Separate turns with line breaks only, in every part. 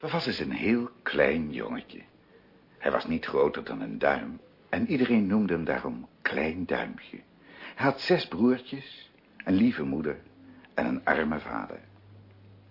Er was eens een heel klein jongetje. Hij was niet groter dan een duim en iedereen noemde hem daarom Klein Duimpje. Hij had zes broertjes, een lieve moeder en een arme vader.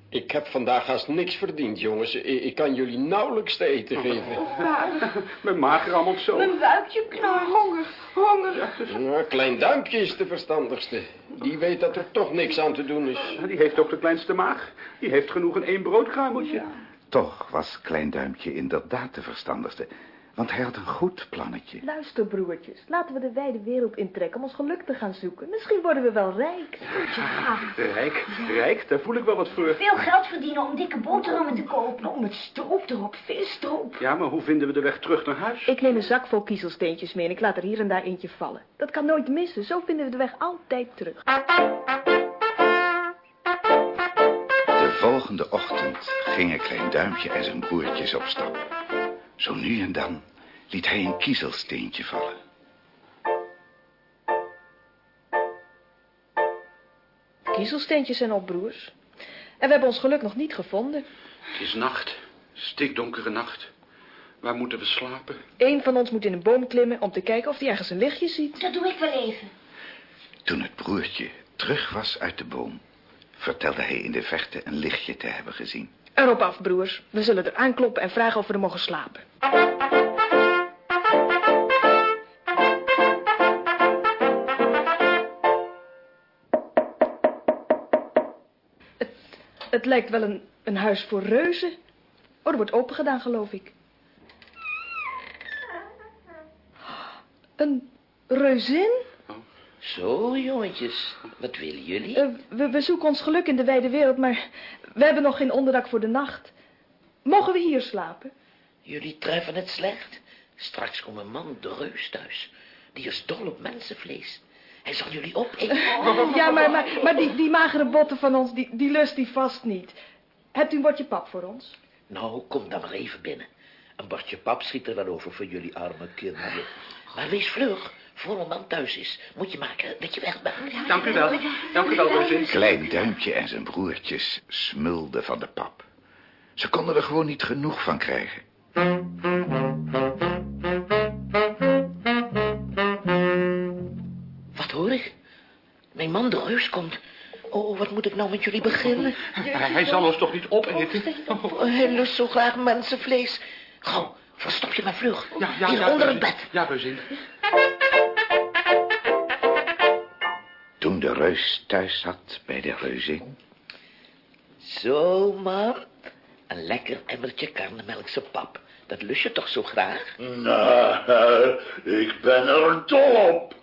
Ik heb vandaag haast niks verdiend, jongens. Ik, ik kan jullie nauwelijks te eten geven.
Mijn maag rammelt zo.
Mijn buikje knort. Honger, honger.
Nou, klein duimpje is de verstandigste. Die weet dat er toch niks aan te doen is.
Die heeft ook de kleinste maag. Die heeft genoeg in één broodkruimeltje.
Toch was Klein Duimpje inderdaad de verstandigste, want hij had een goed plannetje.
Luister, broertjes. Laten we de wijde wereld intrekken om ons geluk te gaan zoeken. Misschien worden we wel rijk.
Rijk, rijk, daar voel ik wel wat voor.
Veel geld verdienen om dikke boterhammen te kopen. Nou, met stroop erop, veel stroop.
Ja, maar hoe vinden we de weg terug naar huis?
Ik neem een zak vol kiezelsteentjes mee en ik laat er hier en daar eentje vallen. Dat kan nooit missen. Zo vinden we de weg altijd terug.
Volgende ochtend gingen Klein Duimpje en zijn broertjes op stap. Zo nu en dan liet hij een kiezelsteentje vallen.
Kiezelsteentjes zijn op, broers. En we hebben ons geluk nog niet gevonden.
Het is nacht. Stikdonkere nacht. Waar moeten we slapen?
Eén van ons moet in een boom klimmen om te kijken of hij ergens een lichtje ziet.
Dat doe ik wel even.
Toen het broertje terug was uit de boom, vertelde hij in de verte een lichtje te hebben gezien.
Erop af, broers. We zullen er aankloppen en vragen of we er mogen slapen. Het, lijkt wel een, een huis voor reuzen. Oh, er wordt open gedaan, geloof ik. Een reuzin?
Zo, jongetjes. Wat willen jullie?
Eh, we, we zoeken ons geluk in de wijde wereld, maar we hebben nog geen onderdak voor de nacht. Mogen we hier slapen?
Jullie treffen het slecht. Straks komt een man, de reus, thuis. Die is dol op mensenvlees. Hij zal jullie opeten.
Ja, maar, maar, maar die, die magere botten van ons, die, die lust die vast niet. Hebt u een bordje pap voor ons?
Nou, kom dan maar even binnen. Een bordje pap schiet er wel over voor jullie arme kinderen. Maar wees vlug. Voor een man thuis is, moet je maken dat je weg bent.
Dank u wel. Dank u wel, Reusin.
Klein Duimpje en zijn broertjes smulden van de pap. Ze konden er gewoon niet genoeg van krijgen.
Wat hoor ik? Mijn man de reus komt. Oh, wat moet ik nou met jullie beginnen?
Hij, hij zal ons toch niet opeten?
Oh, hij lust zo graag mensenvlees. Gauw, verstop je maar vlug.
Ja, ja,
Hier
ja,
onder het bed.
Ja, Reusin.
Toen de reus thuis zat bij de reuzin,
Zo, man. Een lekker emmertje karnemelkse pap. Dat lust je toch zo graag?
Nou, ik ben er dol op.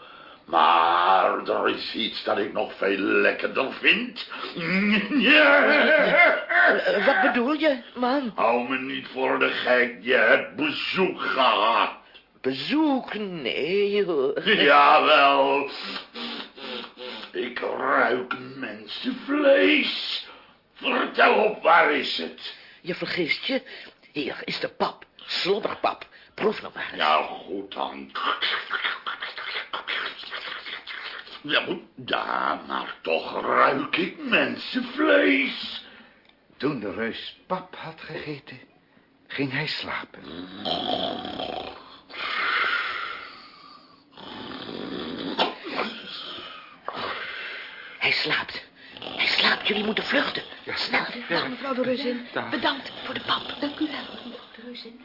Maar er is iets dat ik nog veel lekkerder vind.
Eh, wat bedoel je, man?
Hou me niet voor de gek, je hebt bezoek gehad.
Bezoek? Nee, hoor.
Jawel. Ik ruik mensenvlees. Vertel op, waar is het?
Je vergist je. Hier is de pap. Slobberpap. Proef nog maar eens.
Ja, goed dan. Ja, ja, maar toch ruik ik mensenvlees.
toen de reus pap had gegeten, ging hij slapen.
Slaapt. Hij slaapt. Jullie moeten vluchten. Snel.
Dag, mevrouw de reuzin.
Dag.
Bedankt voor de pap.
Dank u wel, mevrouw de reuzin.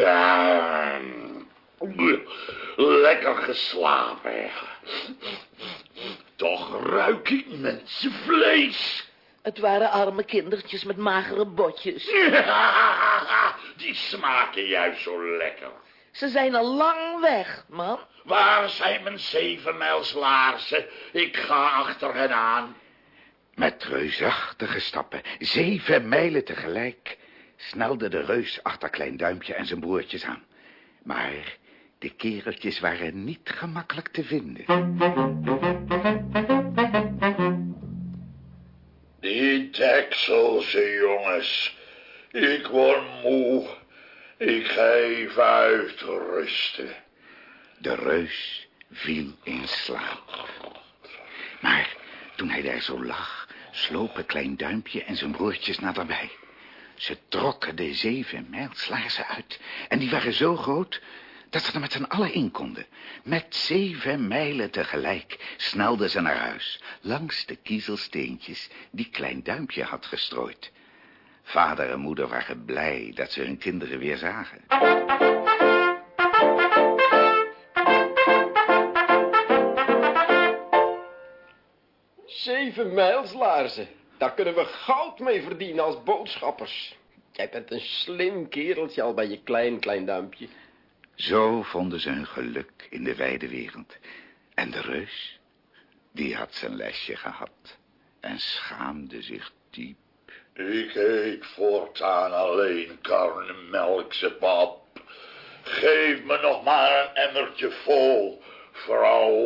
Ja. Lekker geslapen. Toch ruik ik mensenvlees.
Het waren arme kindertjes met magere botjes.
Die smaken juist zo lekker.
Ze zijn al lang weg, man.
Waar zijn mijn zevenmijls laarzen? Ik ga achter hen aan.
Met reusachtige stappen, zeven mijlen tegelijk, snelde de reus achter Klein Duimpje en zijn broertjes aan. Maar de kereltjes waren niet gemakkelijk te vinden.
Jongens. Ik word moe. Ik ga uitrusten.
De reus viel in slaap. Maar toen hij daar zo lag, slopen Klein Duimpje en zijn broertjes naderbij. Ze trokken de zeven mijlslaarzen uit. En die waren zo groot dat ze er met z'n allen in konden. Met zeven mijlen tegelijk snelden ze naar huis. Langs de kiezelsteentjes die Klein Duimpje had gestrooid. Vader en moeder waren blij dat ze hun kinderen weer zagen.
Zeven mijlslaarzen. Daar kunnen we goud mee verdienen als boodschappers. Jij bent een slim kereltje al bij je klein, klein duimpje.
Zo vonden ze hun geluk in de wijde wereld. En de reus, die had zijn lesje gehad en schaamde zich diep.
Ik eet voortaan alleen karnemelkse pap. Geef me nog maar een emmertje vol, vrouw.